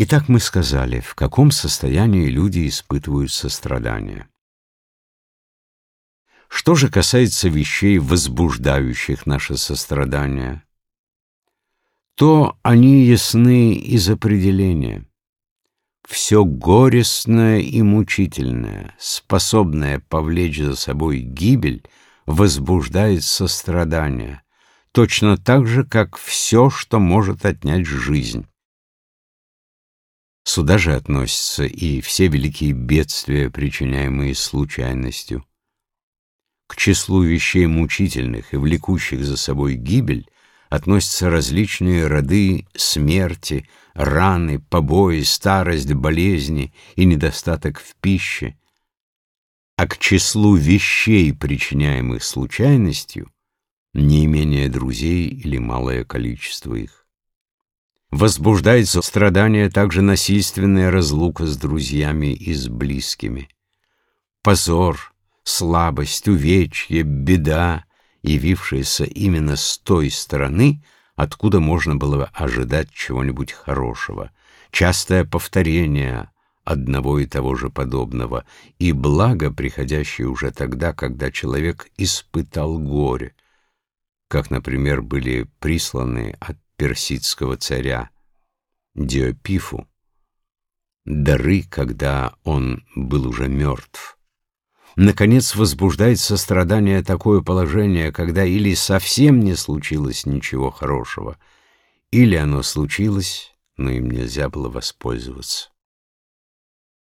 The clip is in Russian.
Итак, мы сказали, в каком состоянии люди испытывают сострадание. Что же касается вещей, возбуждающих наше сострадание, то они ясны из определения. Все горестное и мучительное, способное повлечь за собой гибель, возбуждает сострадание, точно так же, как все, что может отнять жизнь. Сюда же относятся и все великие бедствия, причиняемые случайностью. К числу вещей мучительных и влекущих за собой гибель относятся различные роды смерти, раны, побои, старость, болезни и недостаток в пище. А к числу вещей, причиняемых случайностью, неимение друзей или малое количество их. Возбуждается страдание также насильственная разлука с друзьями и с близкими. Позор, слабость, увечье, беда, явившаяся именно с той стороны, откуда можно было ожидать чего-нибудь хорошего, частое повторение одного и того же подобного, и благо, приходящее уже тогда, когда человек испытал горе, как, например, были присланы от персидского царя Диопифу дары, когда он был уже мертв. Наконец возбуждает сострадание такое положение, когда или совсем не случилось ничего хорошего, или оно случилось, но им нельзя было воспользоваться.